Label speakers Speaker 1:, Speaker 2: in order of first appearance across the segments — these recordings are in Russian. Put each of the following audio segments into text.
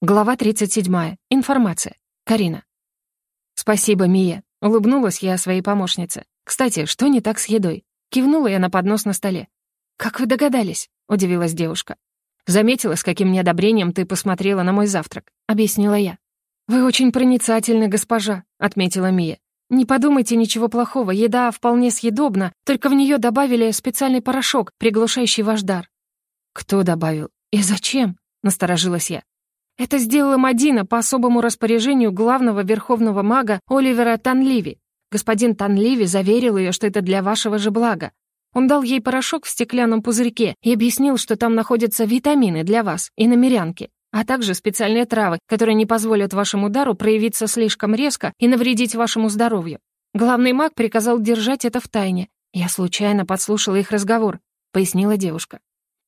Speaker 1: Глава 37. Информация. Карина. «Спасибо, Мия», — улыбнулась я своей помощнице. «Кстати, что не так с едой?» Кивнула я на поднос на столе. «Как вы догадались?» — удивилась девушка. «Заметила, с каким неодобрением ты посмотрела на мой завтрак», — объяснила я. «Вы очень проницательны, госпожа», — отметила Мия. «Не подумайте ничего плохого, еда вполне съедобна, только в нее добавили специальный порошок, приглушающий ваш дар». «Кто добавил? И зачем?» — насторожилась я. Это сделала Мадина по особому распоряжению главного верховного мага Оливера Танливи. Господин Танливи заверил ее, что это для вашего же блага. Он дал ей порошок в стеклянном пузырьке и объяснил, что там находятся витамины для вас и намерянки, а также специальные травы, которые не позволят вашему дару проявиться слишком резко и навредить вашему здоровью. Главный маг приказал держать это в тайне. Я случайно подслушала их разговор, пояснила девушка.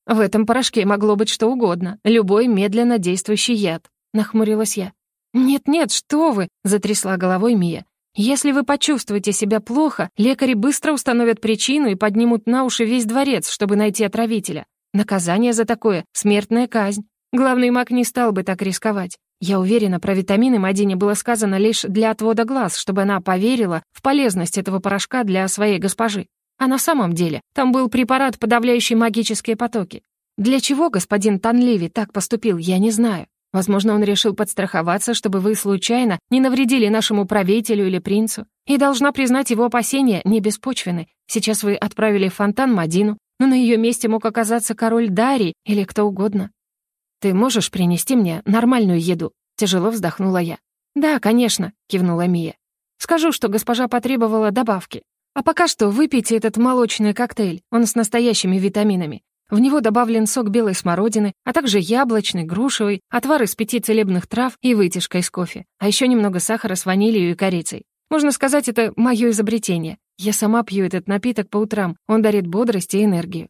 Speaker 1: В этом порошке могло быть что угодно, любой медленно действующий яд», — нахмурилась я. «Нет-нет, что вы!» — затрясла головой Мия. «Если вы почувствуете себя плохо, лекари быстро установят причину и поднимут на уши весь дворец, чтобы найти отравителя. Наказание за такое — смертная казнь. Главный маг не стал бы так рисковать. Я уверена, про витамины Мадине было сказано лишь для отвода глаз, чтобы она поверила в полезность этого порошка для своей госпожи. А на самом деле там был препарат, подавляющий магические потоки. Для чего господин Танливи так поступил, я не знаю. Возможно, он решил подстраховаться, чтобы вы случайно не навредили нашему правителю или принцу. И должна признать, его опасения не беспочвены. Сейчас вы отправили в фонтан Мадину, но на ее месте мог оказаться король Дарий или кто угодно. «Ты можешь принести мне нормальную еду?» Тяжело вздохнула я. «Да, конечно», — кивнула Мия. «Скажу, что госпожа потребовала добавки. А пока что выпейте этот молочный коктейль, он с настоящими витаминами. В него добавлен сок белой смородины, а также яблочный, грушевый, отвар из пяти целебных трав и вытяжка из кофе, а еще немного сахара с ванилью и корицей. Можно сказать, это мое изобретение. Я сама пью этот напиток по утрам, он дарит бодрость и энергию.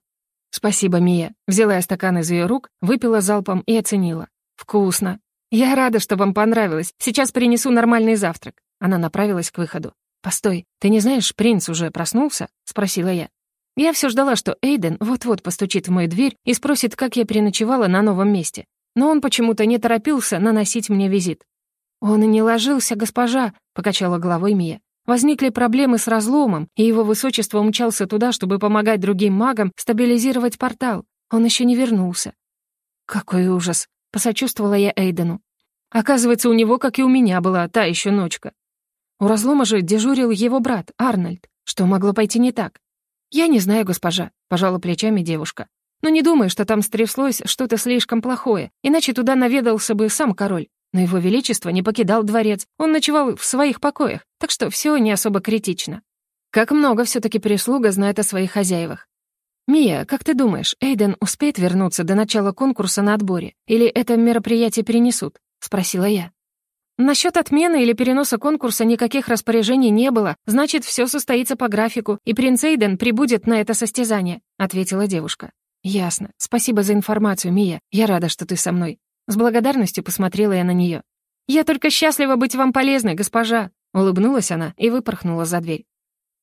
Speaker 1: «Спасибо, Мия». Взяла я стакан из ее рук, выпила залпом и оценила. «Вкусно. Я рада, что вам понравилось. Сейчас принесу нормальный завтрак». Она направилась к выходу. «Постой, ты не знаешь, принц уже проснулся?» — спросила я. Я все ждала, что Эйден вот-вот постучит в мою дверь и спросит, как я переночевала на новом месте. Но он почему-то не торопился наносить мне визит. «Он и не ложился, госпожа», — покачала головой Мия. Возникли проблемы с разломом, и его высочество умчался туда, чтобы помогать другим магам стабилизировать портал. Он еще не вернулся. «Какой ужас!» — посочувствовала я Эйдену. Оказывается, у него, как и у меня, была та еще ночка. У разлома же дежурил его брат, Арнольд. Что могло пойти не так? «Я не знаю, госпожа», — пожала плечами девушка. «Но не думаю, что там стряслось что-то слишком плохое, иначе туда наведался бы сам король. Но его величество не покидал дворец, он ночевал в своих покоях, так что все не особо критично. Как много все таки прислуга знает о своих хозяевах. «Мия, как ты думаешь, Эйден успеет вернуться до начала конкурса на отборе? Или это мероприятие перенесут?» — спросила я. Насчет отмены или переноса конкурса никаких распоряжений не было, значит, все состоится по графику, и принц Эйден прибудет на это состязание», — ответила девушка. «Ясно. Спасибо за информацию, Мия. Я рада, что ты со мной». С благодарностью посмотрела я на нее. «Я только счастлива быть вам полезной, госпожа», — улыбнулась она и выпорхнула за дверь.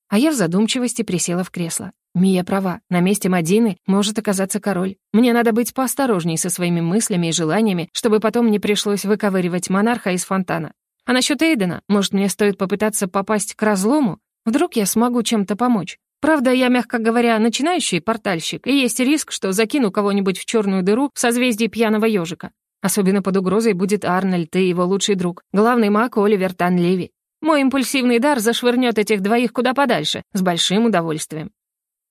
Speaker 1: А я в задумчивости присела в кресло. Мия права, на месте Мадины может оказаться король. Мне надо быть поосторожней со своими мыслями и желаниями, чтобы потом не пришлось выковыривать монарха из фонтана. А насчет Эйдена, может, мне стоит попытаться попасть к разлому? Вдруг я смогу чем-то помочь? Правда, я, мягко говоря, начинающий портальщик, и есть риск, что закину кого-нибудь в черную дыру в созвездии пьяного ежика. Особенно под угрозой будет Арнольд и его лучший друг, главный маг Оливер Танлеви. Мой импульсивный дар зашвырнет этих двоих куда подальше, с большим удовольствием.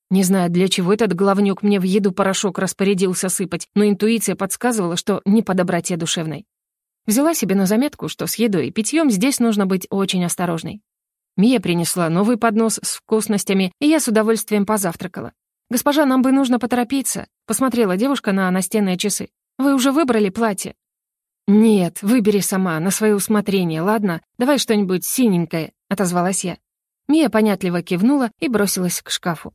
Speaker 1: Не знаю, для чего этот главнюк мне в еду порошок распорядился сыпать, но интуиция подсказывала, что не по доброте душевной. Взяла себе на заметку, что с едой и питьем здесь нужно быть очень осторожной. Мия принесла новый поднос с вкусностями, и я с удовольствием позавтракала. «Госпожа, нам бы нужно поторопиться», — посмотрела девушка на настенные часы. «Вы уже выбрали платье?» «Нет, выбери сама, на свое усмотрение, ладно? Давай что-нибудь синенькое», — отозвалась я. Мия понятливо кивнула и бросилась к шкафу.